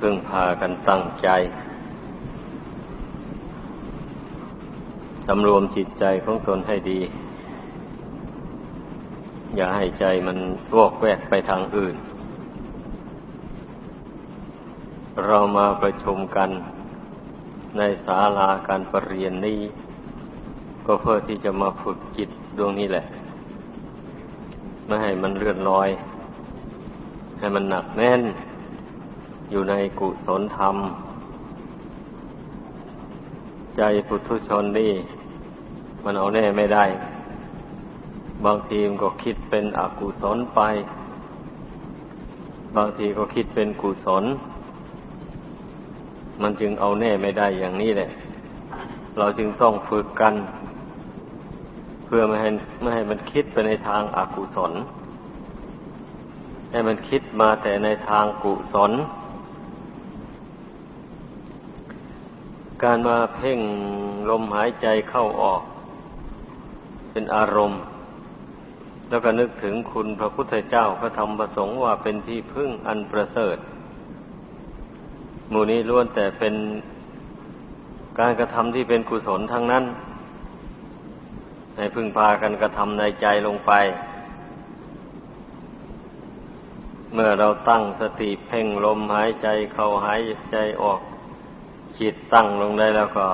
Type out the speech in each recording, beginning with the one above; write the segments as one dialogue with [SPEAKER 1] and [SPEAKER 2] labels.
[SPEAKER 1] พึ่งพากันตั้งใจสำรวมจิตใจของตนให้ดี อย่าให้ใจมันวอกแวกไปทางอื่น เรามาประชุมกันในศาลาการประเรียนนี้ ก็เพื่อที่จะมาฝึกจิตดวงนี้แหละ ไม่ให้มันเลื่อนลอย ให้มันหนักแน่น อยู่ในกุศลธรรม ใจปุถุชนนี่มันเอาแน่ไม่ได้ บางทีมันก็คิดเป็นอกุศลไป บางทีก็คิดเป็นกุศล มันจึงเอาแน่ไม่ได้อย่างนี้แหละ เราจึงต้องฝึกกัน เพื่อไม่ให้ไม่ให้มันคิดไปในทางอากุศลให้มันคิดมาแต่ในทางกุศล การมาเพ่งลมหายใจเข้าออก เป็นอารมณ์ แล้วก็นึกถึงคุณพระพุทธเจ้าพระธรรมประสงค์ว่าเป็นที่พึ่งอันประเสริฐหมู่นี้ล้วนแต่เป็นการกระทำที่เป็นกุศลทั้งนั้น ให้พึ่งพากันกระทำในใจลงไป เมื่อเราตั้งสติเพ่งลมหายใจเข้าหายใจออก จิตตั้งลงได้แล้วก็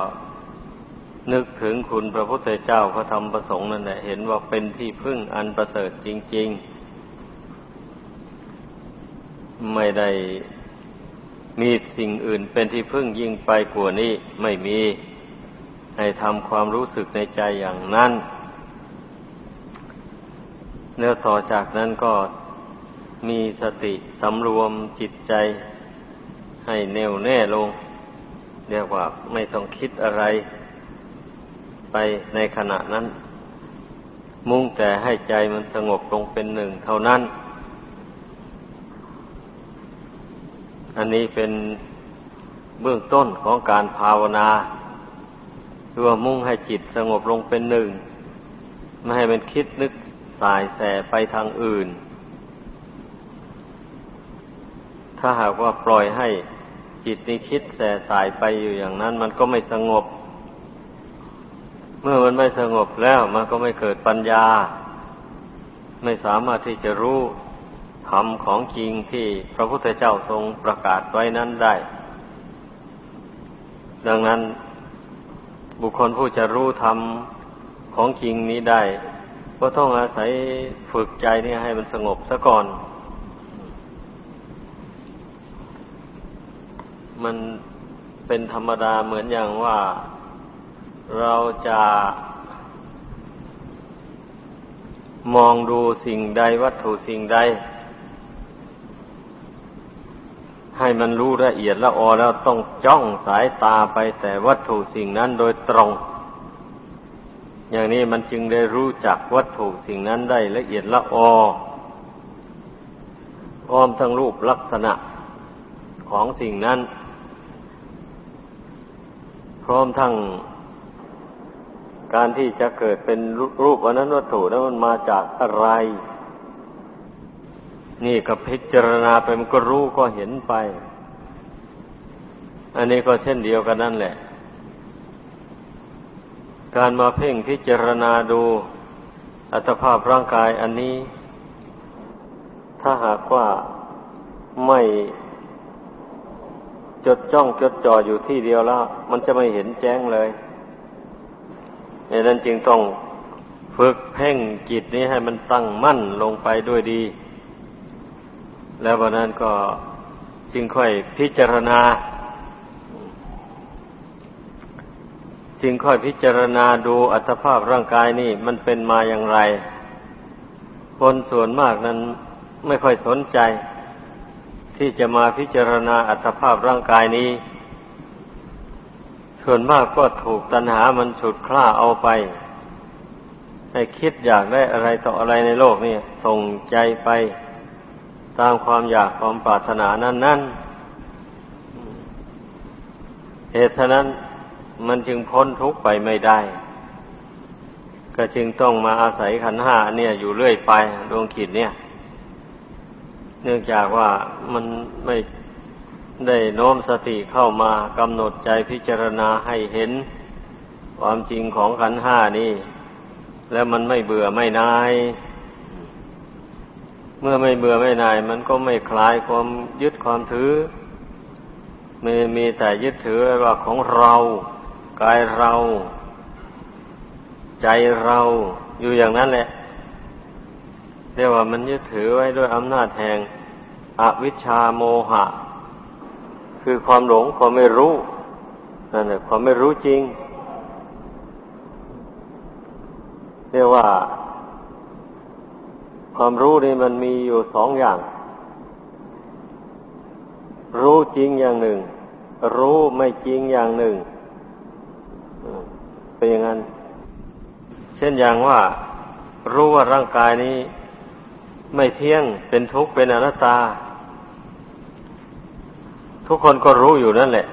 [SPEAKER 1] นึกถึงคุณพระพุทธเจ้าพระธรรมประสงค์นั่นแหละเห็นว่าเป็นที่พึ่งอันประเสริฐจริง ๆ ไม่ได้มีสิ่งอื่นเป็นที่พึ่งยิ่งไปกว่านี้ไม่มีให้ทำความรู้สึกในใจอย่างนั้นเนื้อต่อจากนั้นก็มีสติสำรวมจิตใจให้แน่วแน่ลง เรียกว่าไม่ต้องคิดอะไรไปในขณะนั้น มุ่งแต่ให้ใจมันสงบลงเป็นหนึ่งเท่านั้น อันนี้เป็นเบื้องต้นของการภาวนารือว่ามุ่งให้จิตสงบลงเป็นหนึ่ง ไม่ให้มันคิดนึกสายแสไปทางอื่น ถ้าหากว่าปล่อยให้ จิตนี้คิดแส่สายไปอยู่อย่างนั้น มันก็ไม่สงบ เมื่อมันไม่สงบแล้ว มันก็ไม่เกิดปัญญา ไม่สามารถที่จะรู้ธรรมของจริงที่พระพุทธเจ้าทรงประกาศไว้นั้นได้ ดังนั้นบุคคลผู้จะรู้ธรรมของจริงนี้ได้ ก็ต้องอาศัยฝึกใจนี่ให้มันสงบซะก่อน มันเป็นธรรมดาเหมือนอย่างว่าเราจะมองดูสิ่งใดวัตถุสิ่งใด ให้มันรู้ละเอียดละออแล้วต้องจ้องสายตาไปแต่วัตถุสิ่งนั้นโดยตรง อย่างนี้มันจึงได้รู้จักวัตถุสิ่งนั้นได้ละเอียดละอออ้อมทั้งรูปลักษณะของสิ่งนั้น พร้อมทั้งการที่จะเกิดเป็นรูปอันนั้นวัตถุนั้นมันมาจากอะไร นี่ก็พิจารณาไปมันก็รู้ก็เห็นไป อันนี้ก็เช่นเดียวกันนั่นแหละ การมาเพ่งพิจารณาดูอัตภาพร่างกายอันนี้ ถ้าหากว่าไม่ จดจ้องจดจ่ออยู่ที่เดียวแล้ว มันจะไม่เห็นแจ้งเลยดังนั้นจึงต้องฝึกเพ่งจิตนี้ให้มันตั้งมั่นลงไปด้วยดี แล้ววันนั้นก็จึงค่อยพิจารณา จึงค่อยพิจารณาดูอัตภาพร่างกายนี่มันเป็นมาอย่างไร คนส่วนมากนั้นไม่ค่อยสนใจ ที่จะมาพิจารณาอัตภาพร่างกายนี้ ส่วนมากก็ถูกตัณหามันฉุดคล้าเอาไป ให้คิดอยากได้อะไรต่ออะไรในโลกนี่ส่งใจไป ตามความอยากความปรารถนานั้นนั้นเหตุฉะนั้นมันจึงพ้นทุกข์ไปไม่ได้ ก็จึงต้องมาอาศัยขันห้าเนี่ยอยู่เรื่อยไปดวงขีดเนี่ย เนื่องจากว่ามันไม่ได้โน้มสติเข้ามากำหนดใจพิจารณาให้เห็นความจริงของขันห้านี่ แล้วมันไม่เบื่อไม่นาย เมื่อไม่เบื่อไม่นาย มันก็ไม่คลายความยึดความถือมีมีแต่ยึดถือว่าของเรากายเรา ใจเราอยู่อย่างนั้นแหละ เรียกว่ามันยึดถือไว้ด้วยอำนาจแห่งอวิชชาโมหะ คือความหลงความไม่รู้นั่นแหละความไม่รู้จริง เรียกว่า ความรู้นี่มันมีอยู่สองอย่าง รู้จริงอย่างหนึ่ง รู้ไม่จริงอย่างหนึ่งเป็นอย่างนั้น เช่นอย่างว่า รู้ว่าร่างกายนี้ ไม่เที่ยงเป็นทุกข์เป็นอนัตตา ทุกคนก็รู้อยู่นั่นแหละ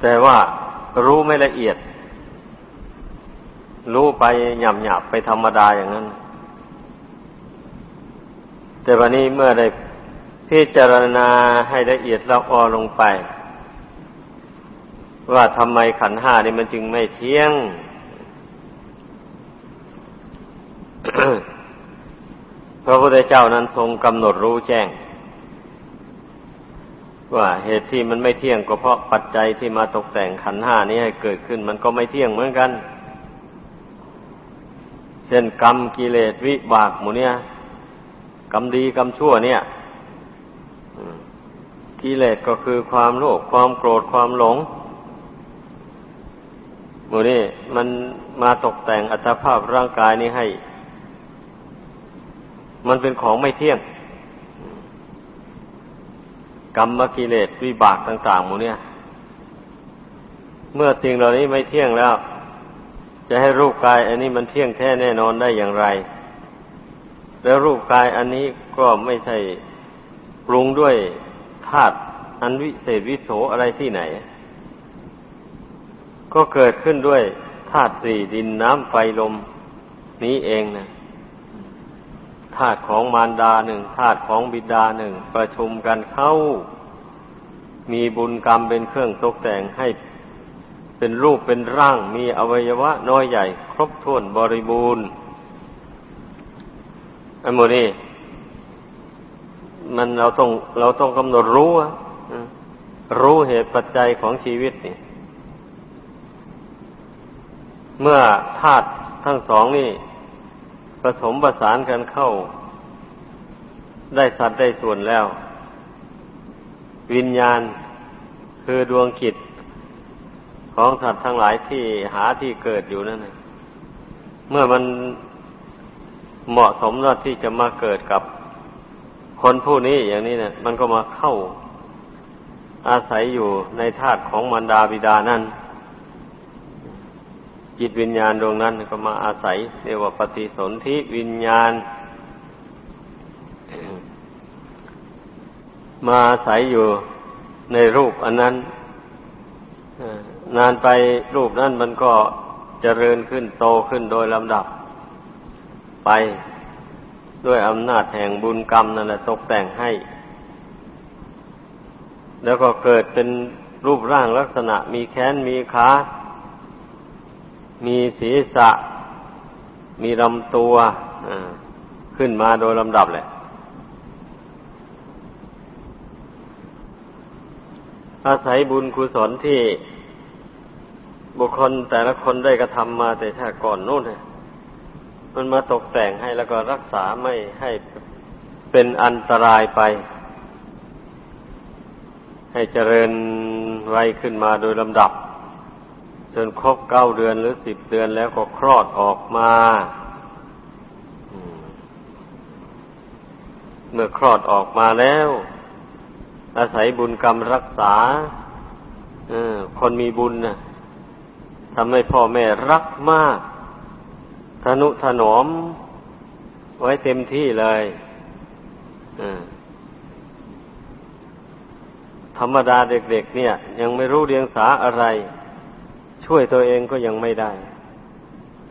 [SPEAKER 1] แต่ว่ารู้ไม่ละเอียด รู้ไปหยาบหยาบไปธรรมดาอย่างนั้น แต่วันนี้เมื่อได้พิจารณาให้ละเอียดละออลงไป ว่าทำไมขันห้านี่มันจึงไม่เที่ยง ระพุทธเจ้านั้นทรงกำหนดรู้แจ้ง ว่าเหตุที่มันไม่เที่ยงก็เพราะปัจจัยที่มาตกแต่งขันห้านี้ให้เกิดขึ้น มันก็ไม่เที่ยงเหมือนกัน เช่นกรรมกิเลสวิบากหมูเนี่ยกรรมดีกรรมชั่วเนี่ยกิเลสก็คือความโลภความโกรธความหลงหมูนี่มันมาตกแต่งอัตภาพร่างกายนี้ให้ มันเป็นของไม่เที่ยง กรรมกิเลสวิบากต่างๆหมดเนี่ย เมื่อสิ่งเหล่านี้ไม่เที่ยงแล้ว จะให้รูปกาย อันนี้มันเที่ยงแท้แน่นอนได้อย่างไร แล้วรูปกายอันนี้ก็ไม่ใช่ปรุงด้วยธาตุอันวิเศษวิโสอะไรที่ไหน ก็เกิดขึ้นด้วยธาตุสี่ดินน้ำไฟลมนี้เองนะ ธาตุของมารดาหนึ่งธาตุของบิดาหนึ่งประชุมกันเข้า มีบุญกรรมเป็นเครื่องตกแต่งให้เป็นรูปเป็นร่าง มีอวัยวะน้อยใหญ่ ครบถ้วนบริบูรณ์อันโมนี้มันเราต้องเราต้องกำหนดรู้รู้เหตุปัจจัยของชีวิตนี่ เมื่อธาตุทั้งสองนี่ ผสมประสานกันเข้า ได้สัตว์ได้ส่วนแล้ว วิญญาณคือดวงจิตของสัตว์ทั้งหลายที่หาที่เกิดอยู่นั่นเมื่อมันเหมาะสมแล้วที่จะมาเกิดกับคนผู้นี้อย่างนี้เนี่ย มันก็มาเข้าอาศัยอยู่ในธาตุของมารดาบิดานั่น จิตวิญญาณดวงนั้นก็มาอาศัยเรียกว่าปฏิสนธิวิญญาณ มาอาศัยอยู่ในรูปอันนั้นนานไปรูปนั้นมันก็เจริญขึ้นโตขึ้นโดยลำดับ ไปด้วยอำนาจแห่งบุญกรรมนั่นแหละตกแต่งให้ แล้วก็เกิดเป็นรูปร่างลักษณะมีแขนมีขา มีศีรษะ มีลำตัวขึ้นมาโดยลำดับแหละ อาศัยบุญกุศลที่บุคคลแต่ละคนได้กระทำมาแต่ชาติก่อนนู่นมันมาตกแต่งให้แล้วก็รักษาไม่ให้เป็นอันตรายไป ให้เจริญไวขึ้นมาโดยลำดับ จนครบเก้าเดือนหรือสิบเดือนแล้วก็คลอดออกมาเมื่อคลอดออกมาแล้ว อาศัยบุญกรรมรักษาคนมีบุญนะทำให้พ่อแม่รักมาก ทนุถนอม ไว้เต็มที่เลยธรรมดาเด็กๆเนี่ย ยังไม่รู้เรียงสาอะไร ช่วยตัวเองก็ยังไม่ได้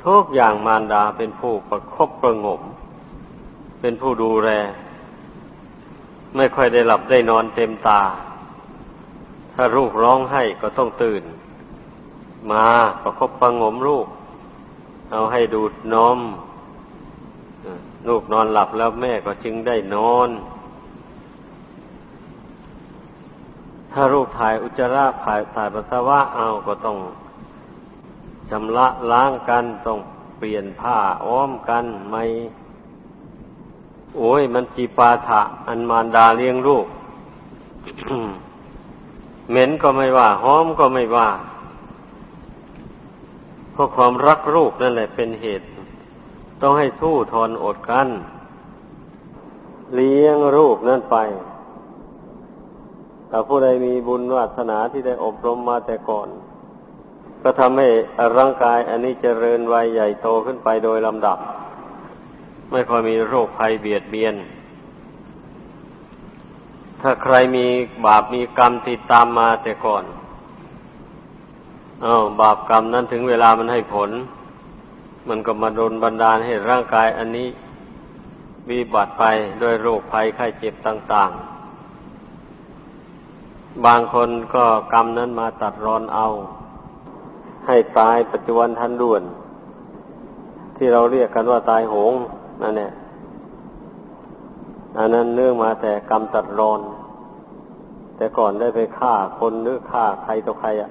[SPEAKER 1] ทุกอย่างมารดาเป็นผู้ประคบประงม เป็นผู้ดูแล ไม่ค่อยได้หลับได้นอนเต็มตา ถ้าลูกร้องไห้ก็ต้องตื่น มาประคบประงมลูก เอาให้ดูดนมลูกนอนหลับแล้วแม่ก็จึงได้นอน ถ้าลูกถ่ายอุจจาระถ่ายถ่ายปัสสาวะเอาก็ต้อง ชำระล้างกันต้องเปลี่ยนผ้าอ้อมกันไม่โอ้ย มันจีปาถะ อันมารดาเลี้ยงลูก เหม็นก็ไม่ว่าหอมก็ไม่ว่าเพราะความรักลูกนั่นแหละเป็นเหตุ ต้องให้สู้ทนอดกันเลี้ยงลูกนั่นไปแต่ผู้ใดมีบุญวาสนาที่ได้อบรมมาแต่ก่อน ก็ทำให้ร่างกายอันนี้เจริญวัยใหญ่โตขึ้นไปโดยลำดับ ไม่ค่อยมีโรคภัยเบียดเบียน ถ้าใครมีบาปมีกรรมติดตามมาแต่ก่อนอา้าวบาปกรรมนั้นถึงเวลามันให้ผล มันก็มาโดนบันดาลให้ร่างกายอันนี้วิบัติไปด้วยโรคภัยไข้เจ็บต่าง ๆ บางคนก็กรรมนั้นมาตัดรอนเอา ให้ตายปัจจุบันทันด่วน ที่เราเรียกกันว่าตายโหงนั่นแหละอันนั้นเนื่องมาแต่กรรมตัดรอน แต่ก่อนได้ไปฆ่าคนหรือฆ่าใครต่อใครอะ่ะ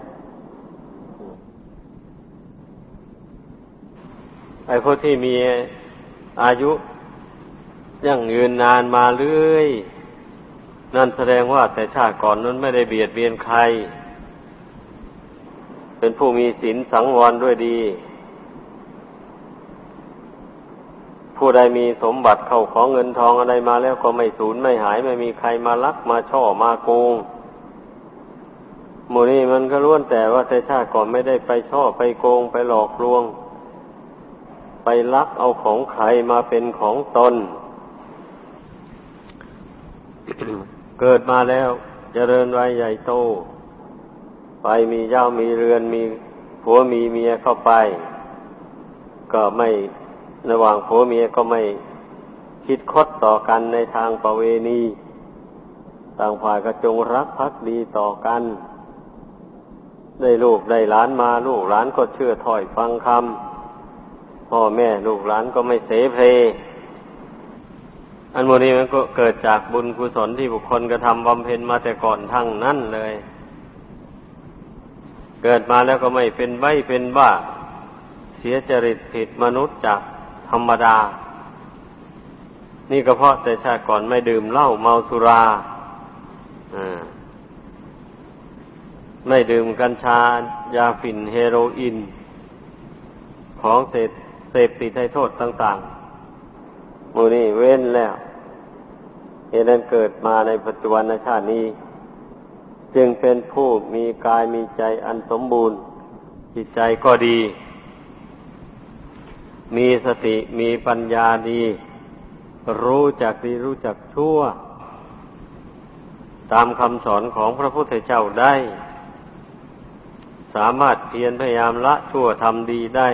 [SPEAKER 1] ไอ้พวกที่มีอายุยั่งยืนนานมาเรื่อย นั่นแสดงว่าแต่ชาติก่อนนั้นไม่ได้เบียดเบียนใคร เป็นผู้มีศีลสังวรด้วยดี ผู้ใดมีสมบัติเข้าของเงินทองอะไรมาแล้วก็ไม่สูญไม่หาย ไม่มีใครมาลักมาช่อมาโกงหมู่นี้มันก็ล้วนแต่ว่าแต่ชาติก่อนไม่ได้ไปช่อไปโกงไปหลอกลวง ไปลักเอาของใครมาเป็นของตน เกิดมาแล้วจเจริญวัยใหญ่โต ไปมีเจ้ามีเรือนมีผัวมีเมียเข้าไป ก็ไม่ระหว่างผัวเมียก็ไม่คิดคดต่อกันในทางประเวณี ต่างฝ่ายก็จงรักภักดีต่อกัน ได้ลูกได้หลานมาลูกหลานก็เชื่อถอยฟังคำพ่อแม่ลูกหลานก็ไม่เสเพลอันโมนี้มันก็เกิดจากบุญกุศลที่บุคคลกระทำบำเพ็ญมาแต่ก่อนทั้งนั้นเลย เกิดมาแล้วก็ไม่เป็นใบเป็นบ้า เสียจริตผิดมนุษย์จากธรรมดา นี่ก็เพราะแต่ชาติก่อนไม่ดื่มเหล้าเมาสุราไม่ดื่มกัญชา ยาฝิ่นเฮโรอีนของเสพเสพติดให้โทษต่างๆมูนี่เว้นแล้วเหตุนั้นเกิดมาในปัจจุบันชาตินี้ จึงเป็นผู้มีกายมีใจอันสมบูรณ์ จิตใจก็ดี มีสติมีปัญญาดี รู้จักดีรู้จักชั่ว ตามคำสอนของพระพุทธเจ้าได้ สามารถเพียรพยายามละชั่วทำดีได้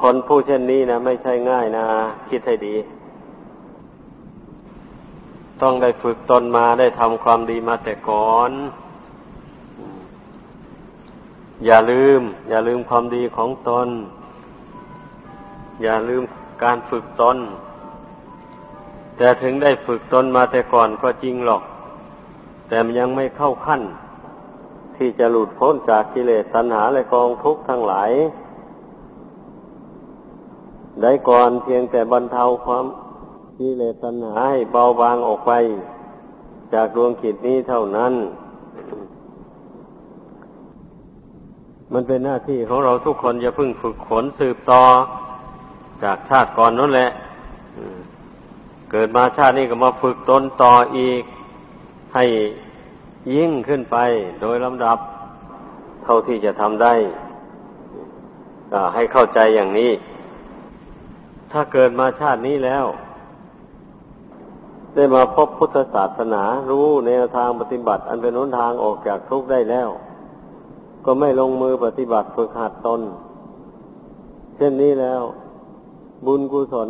[SPEAKER 1] คนผู้เช่นนี้นะไม่ใช่ง่ายนะ คิดให้ดี ต้องได้ฝึกตนมาได้ทำความดีมาแต่ก่อน อย่าลืม อย่าลืมความดีของตน อย่าลืมการฝึกตน แต่ถึงได้ฝึกตนมาแต่ก่อนก็จริงหรอก แต่มันยังไม่เข้าขั้น ที่จะหลุดพ้นจากกิเลสตัณหาและกองทุกข์ทั้งหลาย ได้ก่อนเพียงแต่บรรเทาความ กิเลสตัณหาให้เบาบางออกไป จากดวงขิดนี้เท่านั้น มันเป็นหน้าที่ของเราทุกคนจะพึ่งฝึกขนสืบต่อ จากชาติก่อนนั่นแหละเกิดมาชาตินี้ก็มาฝึกตนต่ออีก ให้ยิ่งขึ้นไปโดยลำดับ เท่าที่จะทำได้ก็ให้เข้าใจอย่างนี้ ถ้าเกิดมาชาตินี้แล้ว ได้มาพบพุทธศาสนา รู้แนวทางปฏิบัติ อันเป็นหนทางออกจากทุกข์ได้แล้ว ก็ไม่ลงมือปฏิบัติฝึกหัดตน เช่นนี้แล้ว บุญกุศล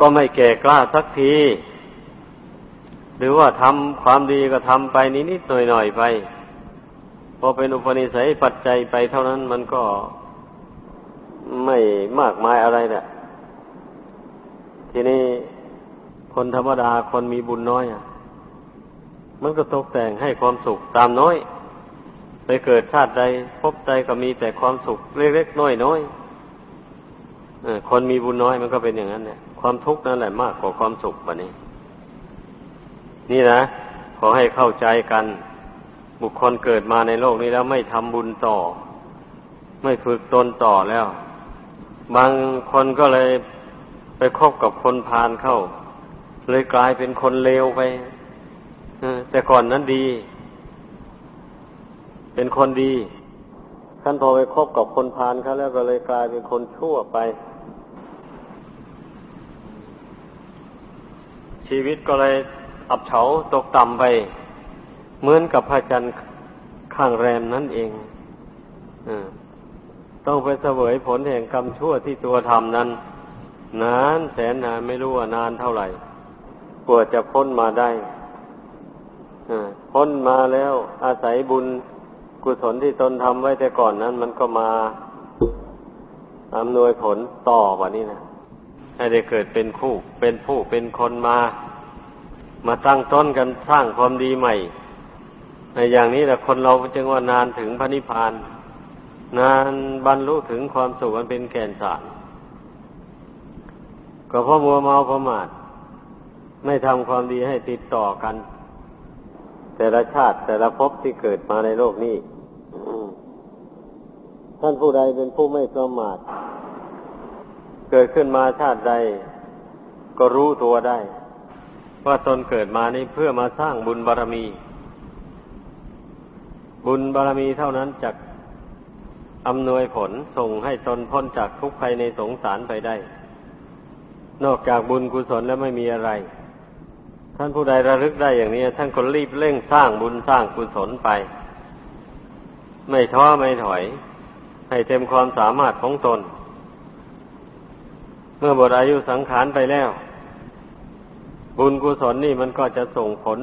[SPEAKER 1] ก็ไม่แก่กล้าสักที หรือว่าทำความดีก็ทำไปนิดๆหน่อยๆไป พอเป็นอุปนิสัยปัจจัยไปเท่านั้นมันก็ไม่มากมายอะไรแหละทีนี้ คนธรรมดาคนมีบุญน้อยอะ มันก็ตกแต่งให้ความสุขตามน้อย ไปเกิดชาติใดพบใดก็มีแต่ความสุขเล็กๆน้อยๆคนมีบุญน้อยมันก็เป็นอย่างนั้นเนี่ยความทุกข์นั่นแหละมากกว่าความสุขแบบนี้ นี่นะขอให้เข้าใจกัน บุคคลเกิดมาในโลกนี้แล้วไม่ทำบุญต่อ ไม่ฝึกตนต่อแล้ว บางคนก็เลยไปคบกับคนพาลเข้า เลยกลายเป็นคนเลวไปแต่ก่อนนั้นดี เป็นคนดีขั้นพอไปคบกับคนพาลเขาแล้วก็เลยกลายเป็นคนชั่วไป ชีวิตก็เลยอับเฉาตกต่ำไป เหมือนกับพระจันทร์ข้างแรมนั่นเองอต้องไปเสวยผลแห่งกรรมชั่วที่ตัวทำนั้น นานแสนนานไม่รู้ว่านานเท่าไหร่ กว่าจะพ้นมาได้พ้นมาแล้วอาศัยบุญกุศลที่ตนทำไว้แต่ก่อนนั้น มันก็มาอำนวยผลต่อวันนี้นะให้ได้เกิดเป็นคู่ เป็นผู้เป็นคนมา มาตั้งต้นกันสร้างความดีใหม่ ในอย่างนี้แหละคนเราจึงว่านานถึงพระนิพพาน นานบรรลุถึงความสุขมันเป็นแก่นสารก็เพราะมัวเมาประมาท ไม่ทำความดีให้ติดต่อกัน แต่ละชาติแต่ละภพที่เกิดมาในโลกนี้ท่านผู้ใดเป็นผู้ไม่ประมาท เกิดขึ้นมาชาติใด ก็รู้ตัวได้ ว่าตนเกิดมานี้เพื่อมาสร้างบุญบารรมี บุญบารรมีเท่านั้นจะอำนวยผลส่งให้ตนพ้นจากทุกข์ภัยในสงสารไปได้ นอกจากบุญกุศลแล้วไม่มีอะไร ท่านผู้ใดระลึกได้อย่างนี้ ท่านก็รีบเร่งสร้างบุญสร้างกุศลไป ไม่ท้อไม่ถอย ให้เต็มความสามารถของตน เมื่อบทอายุสังขารไปแล้ว บุญกุศลนี่มันก็จะส่งผล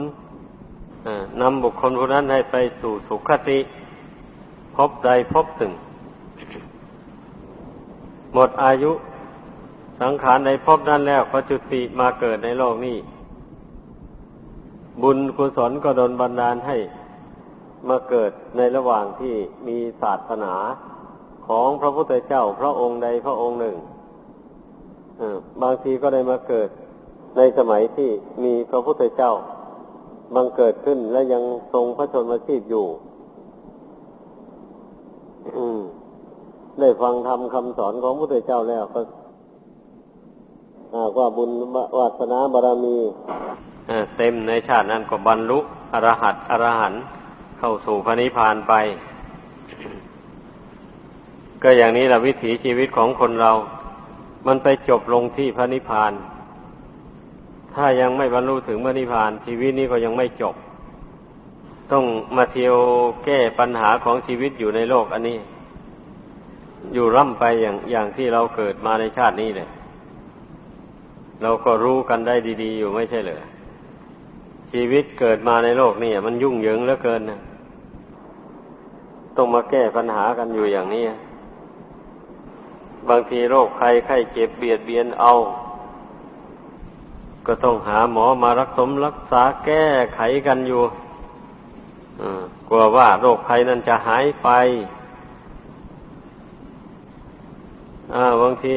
[SPEAKER 1] นำบุคคลผู้นั้นให้ไปสู่สุขติ พบใดพบถึง หมดอายุสังขารในพบนั้นแล้วก็จุติมาเกิดในโลกนี้ บุญกุศลก็ดนบันดาลให้มาเกิดในระหว่างที่มีศาสนาของพระพุทธเจ้าพระองค์ใดพระองค์หนึ่งบางทีก็ได้มาเกิดในสมัยที่มีพระพุทธเจ้าบังเกิดขึ้นและยังทรงพระชนมชีพอยู่ได้ฟังธรรมคำสอนของพระพุทธเจ้าแล้วก็ว่าบุญวาสนาบารมี เต็มในชาตินั้นก็บรรลุอรหัตอรหันเข้าสู่พระนิพพานไป ก็อย่างนี้แหละวิถีชีวิตของคนเรา มันไปจบลงที่พระนิพพาน ถ้ายังไม่บรรลุถึงพระนิพพาน ชีวิตนี้ก็ยังไม่จบ ต้องมาเที่ยวแก้ปัญหาของชีวิตอยู่ในโลกอันนี้ อยู่ร่ำไปอย่างอย่างที่เราเกิดมาในชาตินี้เลยเราก็รู้กันได้ดี ๆ อยู่ไม่ใช่เหรอ ชีวิตเกิดมาในโลกนี่มันยุ่งเหยิงเหลือเกินนะต้องมาแก้ปัญหากันอยู่อย่างนี้บางทีโรคใครไข้เจ็บเบียดเบียนเอา ก็ต้องหาหมอมารักสมรักษาแก้ไขกันอยู่กลัวว่าโรคภัยนั้นจะหายไปบางที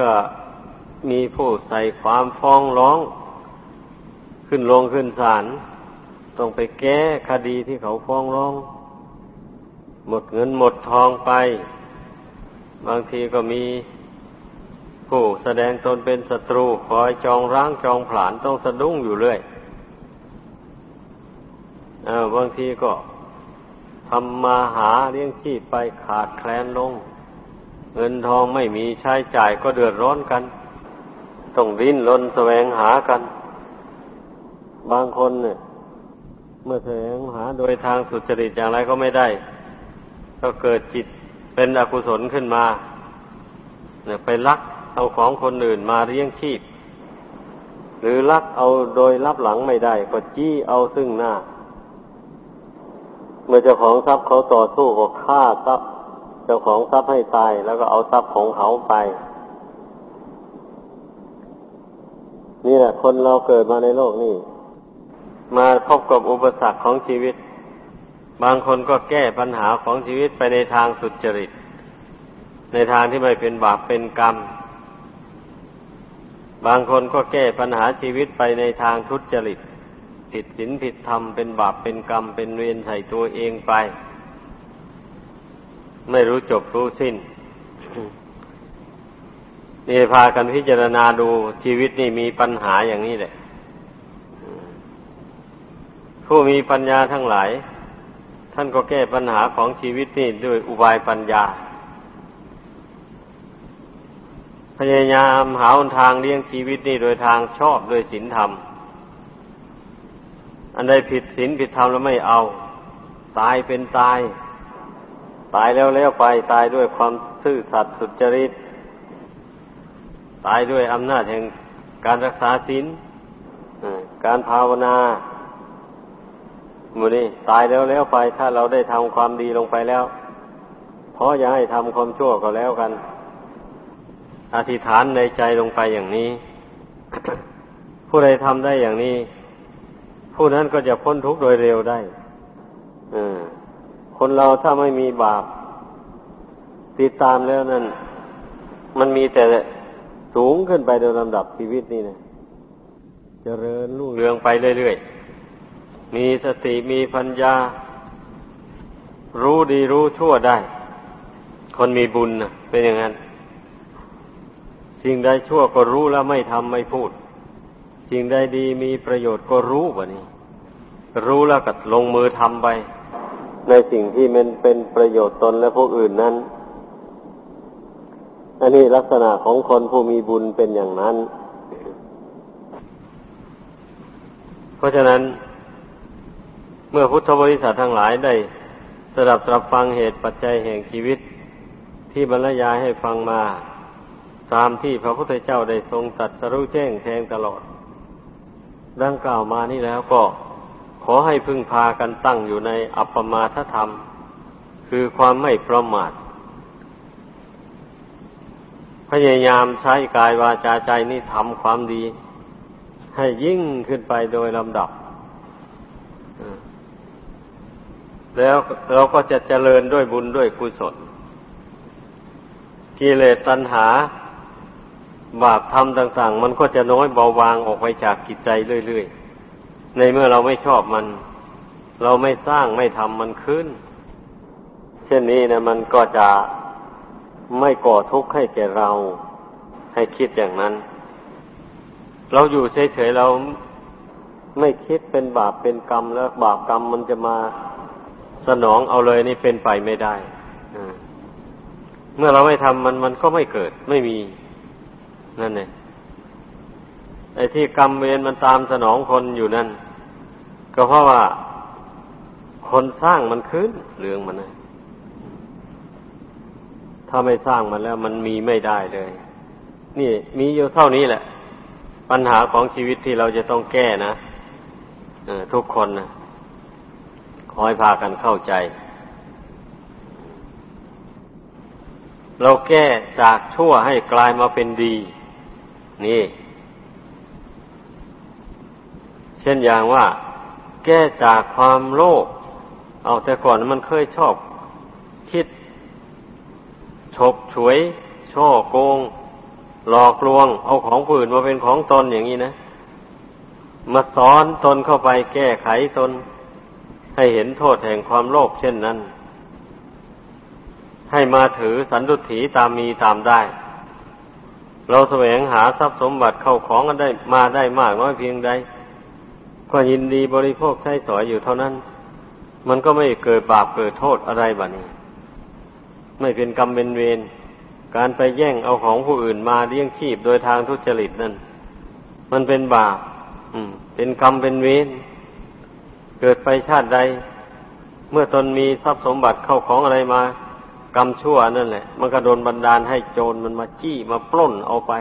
[SPEAKER 1] ก็มีผู้ใส่ความฟ้องร้อง ขึ้นลงขึ้นศาลต้องไปแก้คดีที่เขาฟ้องร้อง หมดเงินหมดทองไป บางทีก็มีผู้แสดงตนเป็นศัตรูคอยจองร้างจองผลาญต้องสะดุ้งอยู่เรื่อยอบางทีก็ทำมาหาเลี้ยงชีพไปขาดแคลนลง เงินทองไม่มีใช้จ่ายก็เดือดร้อนกัน ต้องดิ้นรนแสวงหากัน บางคนเนี่ย เมื่อแสวงหาโดยทางสุจริตอย่างไรก็ไม่ได้ ก็เกิดจิตเป็นอกุศลขึ้นมาเนี่ยไปลักเอาของคนอื่นมาเลี้ยงชีพ หรือลักเอาโดยรับหลังไม่ได้ ก็จี้เอาซึ่งหน้า เมื่อเจ้าของทรัพย์เขาต่อสู้ก็ฆ่าทรัพย์เจ้าของทรัพย์ให้ตาย แล้วก็เอาทรัพย์ของเขาไปนี่แหละคนเราเกิดมาในโลกนี้ มาพบกับอุปสรรคของชีวิต บางคนก็แก้ปัญหาของชีวิตไปในทางสุจริต ในทางที่ไม่เป็นบาปเป็นกรรม บางคนก็แก้ปัญหาชีวิตไปในทางทุจริต ผิดศีลผิดธรรมเป็นบาปเป็นกรรม เป็นเวรใส่ตัวเองไป ไม่รู้จบรู้สิ้นนี่พากันพิจารณาดูชีวิตนี่มีปัญหาอย่างนี้แหละ ผู้มีปัญญาทั้งหลาย ท่านก็แก้ปัญหาของชีวิตนี่ด้วยอุบายปัญญา พยายามหาทางเลี้ยงชีวิตนี่โดยทางชอบโดยศีลธรรม อันใดผิดศีลผิดธรรมแล้วไม่เอา ตายเป็นตาย ตายแล้วแล้วไปตายด้วยความซื่อสัตย์สุจริต ตายด้วยอำนาจแห่งการรักษาศีลการภาวนา มูนี่ตายแล้วแล้วไปถ้าเราได้ทำความดีลงไปแล้วเพราะอย่าให้ทำความชั่วก็แล้วกัน อธิษฐานในใจลงไปอย่างนี้ ผู้ใดทำได้อย่างนี้ ผู้นั้นก็จะพ้นทุกข์โดยเร็วได้คนเราถ้าไม่มีบาป ติดตามแล้วนั่น มันมีแต่สูงขึ้นไปโดยลำดับชีวิตนี่นะเจริญรุ่งเรืองไปเรื่อยๆ มีสติมีปัญญา รู้ดีรู้ชั่วได้ คนมีบุญนะเป็นอย่างนั้น สิ่งใดชั่วก็รู้แล้วไม่ทำไม่พูด สิ่งใดดีมีประโยชน์ก็รู้วะนี่รู้แล้วก็ลงมือทำไป ในสิ่งที่มันเป็นประโยชน์ตนและผู้อื่นนั้น อันนี้ลักษณะของคนผู้มีบุญเป็นอย่างนั้น เพราะฉะนั้น มื่อพุทธบริษัททั้งหลายได้สดับตรับฟังเหตุปัจจัยแห่งชีวิตที่บรรยายให้ฟังมา ตามที่พระพุทธเจ้าได้ทรงตัดสรู้แจ้งแทงตลอด ดังกล่าวมานี่แล้วก็ขอให้พึ่งพากันตั้งอยู่ในอัปปมาทธรรม คือความไม่ประมาทพยายามใช้กายวาจาใจนี่ทำความดี ให้ยิ่งขึ้นไปโดยลำดับ แล้วเราก็จะเจริญด้วยบุญด้วยกุศล กิเลสตัณหา บาปธรรมต่าง ๆ มันก็จะน้อยเบาบางออกไปจากกิจใจเรื่อยๆ ในเมื่อเราไม่ชอบมัน เราไม่สร้างไม่ทำมันขึ้น เช่นนี้นะมันก็จะไม่ก่อทุกข์ให้แก่เรา ให้คิดอย่างนั้น เราอยู่เฉยๆเราไม่คิดเป็นบาปเป็นกรรมแล้วบาปกรรมมันจะมา สนองเอาเลยนี่เป็นไปไม่ได้เมื่อเราไม่ทำมันมันก็ไม่เกิด ไม่มี นั่นเองไอ้ที่กรรมเวรมันตามสนองคนอยู่นั่น ก็เพราะว่าคนสร้างมันขึ้นเรื่องมันนะถ้าไม่สร้างมันแล้วมันมีไม่ได้เลย นี่มีอยู่เท่านี้แหละ ปัญหาของชีวิตที่เราจะต้องแก้นะทุกคนนะ ขอให้พากันเข้าใจ เราแก้จากชั่วให้กลายมาเป็นดี นี่ เช่นอย่างว่า แก้จากความโลภเอาแต่ก่อนมันเคยชอบ คิดฉกฉวย ช่อโกง หลอกลวง เอาของผู้อื่นมาเป็นของตนอย่างนี้นะ มาสอนตนเข้าไปแก้ไขตน ให้เห็นโทษแห่งความโลภเช่นนั้น ให้มาถือสันตุถีตามมีตามได้ เราแสวงหาทรัพย์สมบัติเข้าของกันได้มาได้มากน้อยเพียงใด ก็ยินดีบริโภคใช้สอยอยู่เท่านั้น มันก็ไม่เกิดบาปเกิดโทษอะไรบ้านี้ ไม่เป็นกรรมเป็นเวรการไปแย่งเอาของผู้อื่นมาเลี้ยงชีพโดยทางทุจริตนั่นมันเป็นบาปเป็นกรรมเป็นเวร เกิดไปชาติใด เมื่อตนมีทรัพย์สมบัติเข้าของอะไรมากรรมชั่วนั่นแหละ มันก็โดนบันดาลให้โจรมันมาจี้มาปล้นเอาไป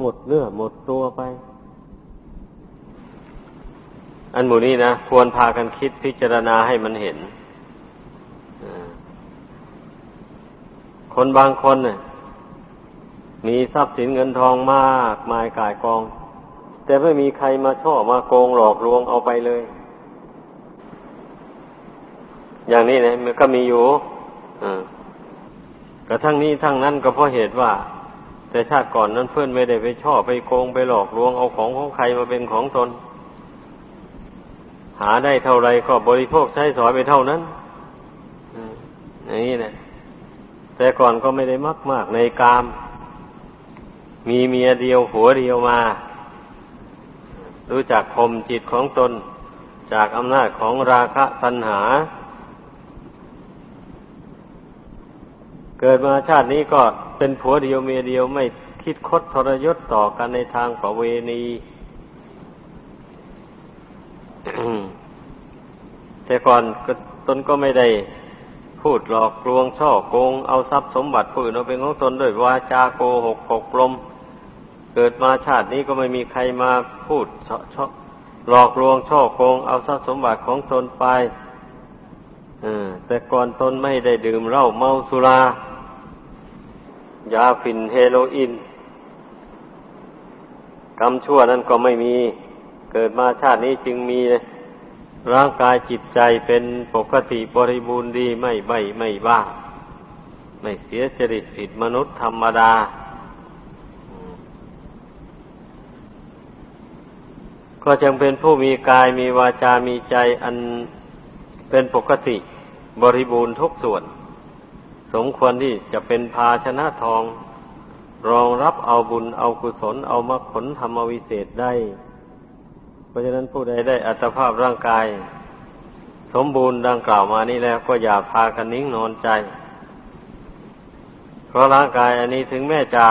[SPEAKER 1] หมดเนื้อหมดตัวไป อันหมู่นี้นะควรพากันคิดพิจารณาให้มันเห็นคนบางคนเนี่ยมีทรัพย์สินเงินทองมากมายกายกอง แต่ไม่มีใครมาช่อมาโกงหลอกลวงเอาไปเลย อย่างนี้นะมันก็มีอยู่กระทั่งนี้ทั้งนั้นก็เพราะเหตุว่า แต่ชาติก่อนนั้นเพื่อนไม่ได้ไปช่อไปโกงไปหลอกลวงเอาของของใครมาเป็นของตน หาได้เท่าไรก็บริโภคใช้สอยไปเท่านั้นอย่างนี้นะแต่ก่อนก็ไม่ได้มากมากในกาม มีเมียเดียวหัวเดียวมา รู้จักคมจิตของตนจากอำนาจของราคะตัณหา เกิดมาชาตินี้ก็เป็นผัวเดียวเมียเดียวไม่คิดคดทรยศต่อกันในทางประเวณีแต่ก่อนตนก็ไม่ได้พูดหลอกลวงช่อโกง เอาทรัพย์สมบัติผู้อื่นเอาเป็นของตนด้วยวาจาโกหกหกลม เกิดมาชาตินี้ก็ไม่มีใครมาพูดชอหลอกลวงช่อโกงเอาทรัพย์สมบัติของตนไปแต่ก่อนตนไม่ได้ดื่มเหล้าเมาสุรายาฝิ่นเฮโรอีนกรรมชั่วนั้นก็ไม่มี เกิดมาชาตินี้จึงมีร่างกายจิตใจเป็นปกติบริบูรณ์ดีไม่ใบไม่บ้า ไม่เสียจริตผิดมนุษย์ธรรมดา ก็จึงเป็นผู้มีกายมีวาจามีใจอันเป็นปกติบริบูรณ์ทุกส่วน สมควรที่จะเป็นภาชนะทอง รองรับเอาบุญเอากุศลเอามรรคผลธรรมวิเศษได้ เพราะฉะนั้นผู้ใดได้อัตภาพร่างกาย สมบูรณ์ดังกล่าวมานี้แล้วก็อย่าพากันนิ่งนอนใจ เพราะร่างกายอันนี้ถึงแม้จะ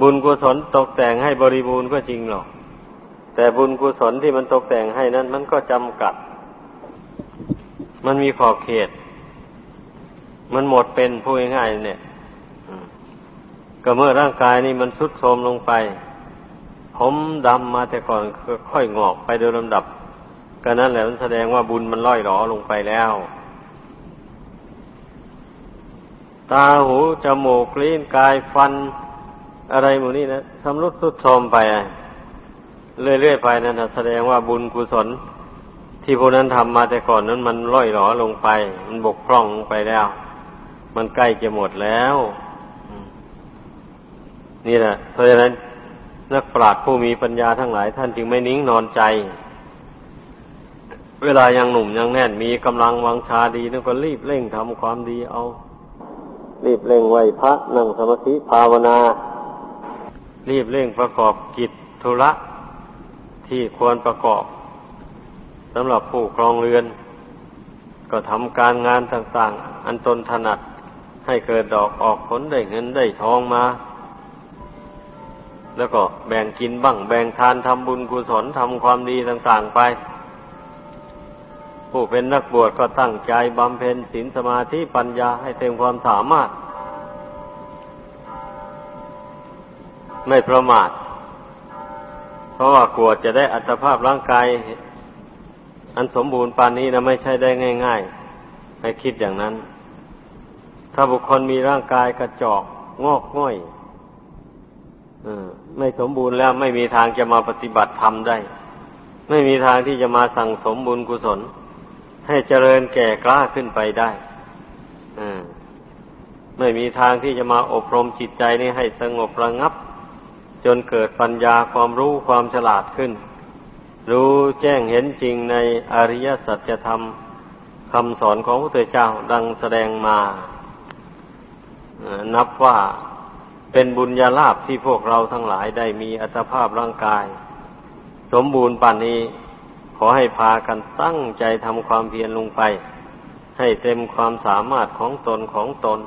[SPEAKER 1] บุญกุศลตกแต่งให้บริบูรณ์ก็จริงหรอก แต่บุญกุศลที่มันตกแต่งให้นั้น มันก็จำกัด มันมีขอบเขต มันหมดเป็นพูดง่ายๆเนี่ยก็เมื่อร่างกายนี่มันสุดโทรมลงไป ผมดำมาแต่ก่อนค่อยงอกไปโดยลำดับ ก็นั้นแหละมันแสดงว่าบุญมันล่อยหลอลงไปแล้ว ตาหูจมูกลิ้นกายฟัน อะไรหมดนี่นะสำรุดสุดโทรมไปอะ เรื่อยๆไปนั่นแสดงว่าบุญกุศล ที่พวกนั้นทำมาแต่ก่อนนั้นมันล่อยหลอลงไป มันบกพร่องไปแล้ว มันใกล้จะหมดแล้ว นี่แหละเพราะฉะนั้นนักปราชญ์ผู้มีปัญญาทั้งหลาย ท่านจึงไม่นิ่งนอนใจ เวลายังหนุ่มยังแน่นมีกำลังวังชาดีนั่นก็รีบเร่งทำความดีเอา รีบเร่งไหวพระนั่งสมาธิภาวนา รีบเร่งประกอบกิจธุระ ที่ควรประกอบสำหรับผู้ครองเรือน ก็ทำการงานต่างๆ อันตนถนัดให้เกิดดอกออกผลได้เงินได้ทองมา แล้วก็แบ่งกินบ้าง แบ่งทานทำบุญกุศลทำความดีต่างๆไป ผู้เป็นนักบวชก็ตั้งใจบำเพ็ญศีลสมาธิปัญญาให้เต็มความสามารถ ไม่ประมาท เพราะว่ากลัวจะได้อัตภาพร่างกาย อันสมบูรณ์ปานนี้นะไม่ใช่ได้ง่ายๆให้คิดอย่างนั้น ถ้าบุคคลมีร่างกายกระจอกงอกง่อยอไม่สมบูรณ์แล้วไม่มีทางจะมาปฏิบัติธรรมได้ ไม่มีทางที่จะมาสั่งสมบุญกุศล ให้เจริญแก่กล้าขึ้นไปได้ไม่มีทางที่จะมาอบรมจิตใจนี้ให้สงบระงับ จนเกิดปัญญาความรู้ความฉลาดขึ้น รู้แจ้งเห็นจริงในอริยสัจธรรมคำสอนของพระพุทธเจ้าดังแสดงมา นับว่าเป็นบุญญาลาภที่พวกเราทั้งหลายได้มีอัตภาพร่างกาย สมบูรณ์ป่านนี้ ขอให้พากันตั้งใจทำความเพียรลงไป ให้เต็มความสามารถของตนของตน